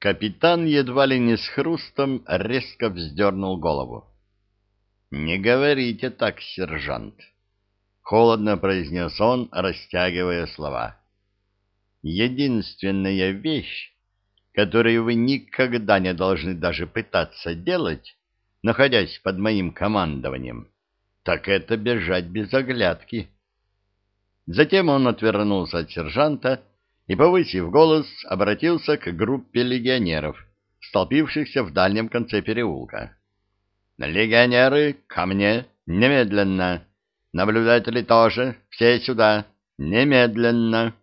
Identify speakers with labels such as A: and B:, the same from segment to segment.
A: Капитан едва ли не с хрустом резко вздернул голову. — Не говорите так, сержант, — холодно произнес он, растягивая слова. — Единственная вещь, которую вы никогда не должны даже пытаться делать, находясь под моим командованием, так это бежать без оглядки. Затем он отвернулся от сержанта и, повысив голос, обратился к группе легионеров, столпившихся в дальнем конце переулка. «Легионеры, ко мне! Немедленно! Наблюдатели тоже! Все сюда! Немедленно!»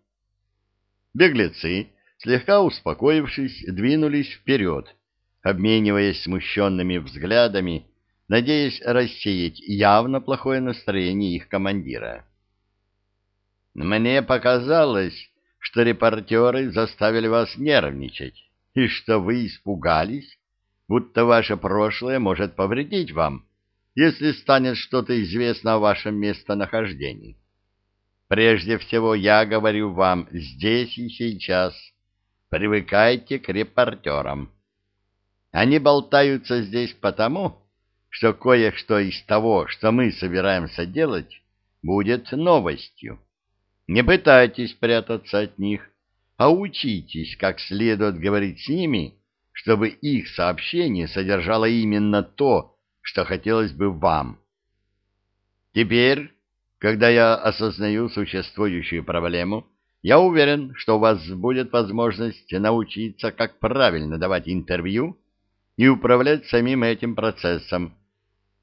A: Беглецы, слегка успокоившись, двинулись вперед, обмениваясь смущенными взглядами, надеясь рассеять явно плохое настроение их командира. «Мне показалось, что репортеры заставили вас нервничать, и что вы испугались, будто ваше прошлое может повредить вам, если станет что-то известно о вашем местонахождении. Прежде всего, я говорю вам здесь и сейчас, привыкайте к репортерам. Они болтаются здесь потому, что кое-что из того, что мы собираемся делать, будет новостью. Не пытайтесь прятаться от них, а учитесь, как следует говорить с ними, чтобы их сообщение содержало именно то, что хотелось бы вам. Теперь, когда я осознаю существующую проблему, я уверен, что у вас будет возможность научиться, как правильно давать интервью и управлять самим этим процессом.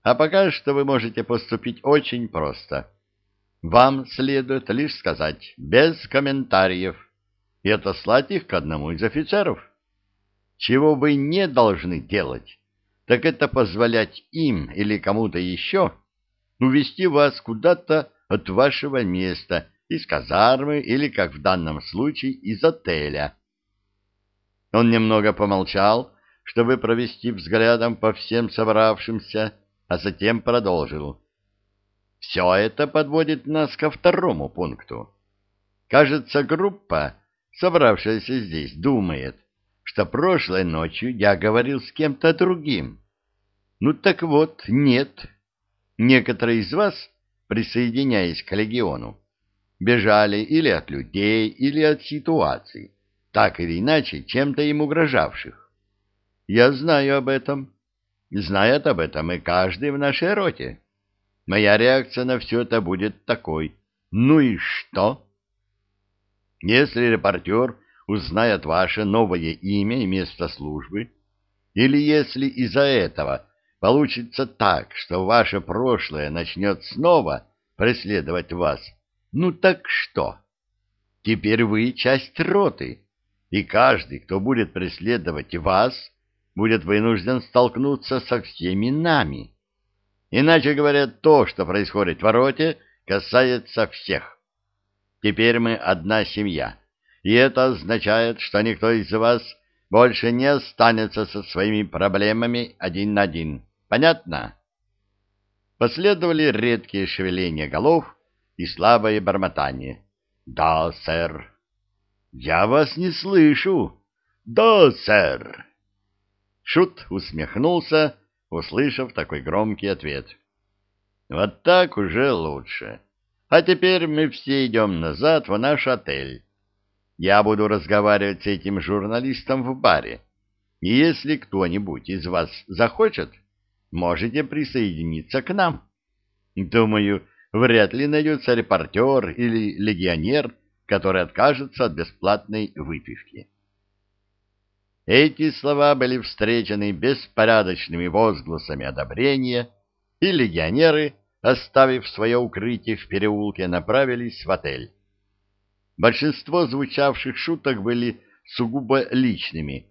A: А пока что вы можете поступить очень просто — вам следует лишь сказать «без комментариев» и отослать их к одному из офицеров. Чего вы не должны делать, так это позволять им или кому-то еще увести вас куда-то от вашего места, из казармы или, как в данном случае, из отеля. Он немного помолчал, чтобы провести взглядом по всем собравшимся, а затем продолжил. Все это подводит нас ко второму пункту. Кажется, группа, собравшаяся здесь, думает, что прошлой ночью я говорил с кем-то другим. Ну так вот, нет. Некоторые из вас, присоединяясь к легиону, бежали или от людей, или от ситуаций, так или иначе, чем-то им угрожавших. Я знаю об этом. Знает об этом и каждый в нашей роте. Моя реакция на все это будет такой. Ну и что? Если репортер узнает ваше новое имя и место службы, или если из-за этого получится так, что ваше прошлое начнет снова преследовать вас, ну так что? Теперь вы часть роты, и каждый, кто будет преследовать вас, будет вынужден столкнуться со всеми нами. Иначе говоря, то, что происходит в вороте, касается всех. Теперь мы одна семья, и это означает, что никто из вас больше не останется со своими проблемами один на один. Понятно? Последовали редкие шевеления голов и слабое бормотание. «Да, сэр». «Я вас не слышу». «Да, сэр». Шут усмехнулся услышав такой громкий ответ. «Вот так уже лучше. А теперь мы все идем назад в наш отель. Я буду разговаривать с этим журналистом в баре. И если кто-нибудь из вас захочет, можете присоединиться к нам. Думаю, вряд ли найдется репортер или легионер, который откажется от бесплатной выпивки. Эти слова были встречены беспорядочными возгласами одобрения, и легионеры, оставив свое укрытие в переулке, направились в отель. Большинство звучавших шуток были сугубо личными,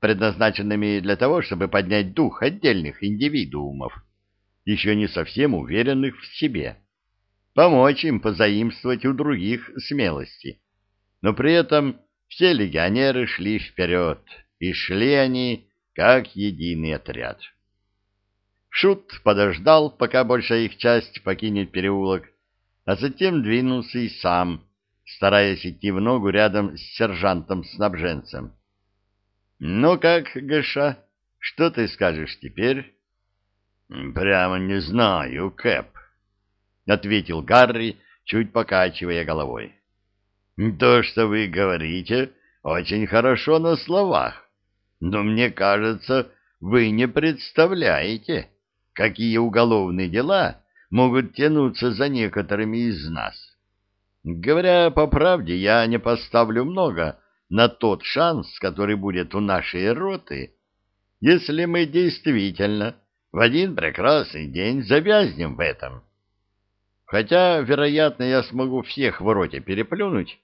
A: предназначенными для того, чтобы поднять дух отдельных индивидуумов, еще не совсем уверенных в себе, помочь им позаимствовать у других смелости. Но при этом все легионеры шли вперед, и шли они, как единый отряд. Шут подождал, пока большая их часть покинет переулок, а затем двинулся и сам, стараясь идти в ногу рядом с сержантом-снабженцем. Ну как, Гэша, что ты скажешь теперь? Прямо не знаю, Кэп, ответил Гарри, чуть покачивая головой. То, что вы говорите, очень хорошо на словах, но мне кажется, вы не представляете, какие уголовные дела могут тянуться за некоторыми из нас. Говоря по правде, я не поставлю много на тот шанс, который будет у нашей роты, если мы действительно в один прекрасный день завязнем в этом. Хотя, вероятно, я смогу всех в роте переплюнуть,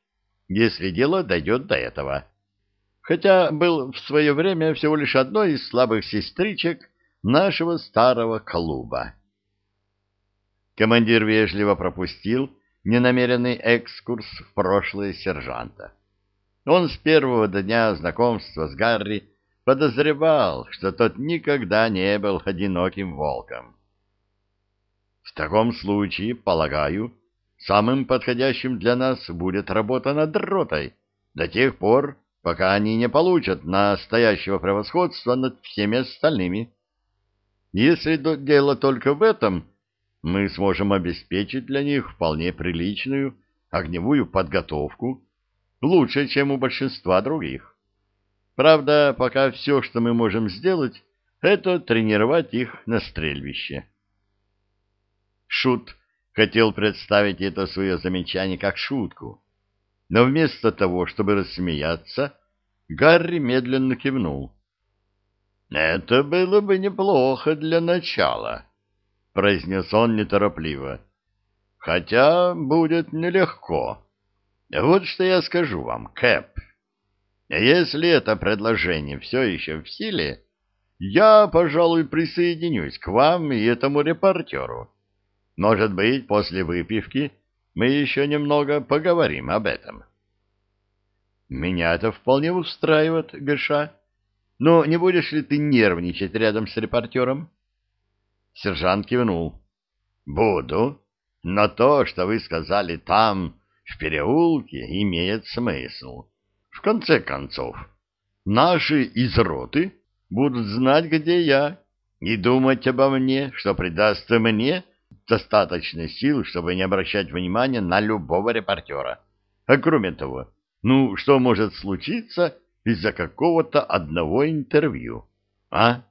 A: если дело дойдет до этого. Хотя был в свое время всего лишь одной из слабых сестричек нашего старого клуба. Командир вежливо пропустил ненамеренный экскурс в прошлое сержанта. Он с первого дня знакомства с Гарри подозревал, что тот никогда не был одиноким волком. В таком случае, полагаю, самым подходящим для нас будет работа над ротой до тех пор, пока они не получат настоящего превосходства над всеми остальными. Если дело только в этом, мы сможем обеспечить для них вполне приличную огневую подготовку, лучше, чем у большинства других. Правда, пока все, что мы можем сделать, это тренировать их на стрельбище. Шут хотел представить это свое замечание как шутку, но вместо того, чтобы рассмеяться, Гарри медленно кивнул. «Это было бы неплохо для начала», — произнес он неторопливо. «Хотя будет нелегко. Вот что я скажу вам, Кэп. Если это предложение все еще в силе, я, пожалуй, присоединюсь к вам и этому репортеру. Может быть, после выпивки мы еще немного поговорим об этом». «Меня это вполне устраивает, Гэша. Но не будешь ли ты нервничать рядом с репортером?» Сержант кивнул. «Буду, но то, что вы сказали там, в переулке, имеет смысл. В конце концов, наши из роты будут знать, где я, и думать обо мне, что придаст мне достаточно сил, чтобы не обращать внимания на любого репортера. А кроме того, ну, что может случиться из-за какого-то одного интервью, а?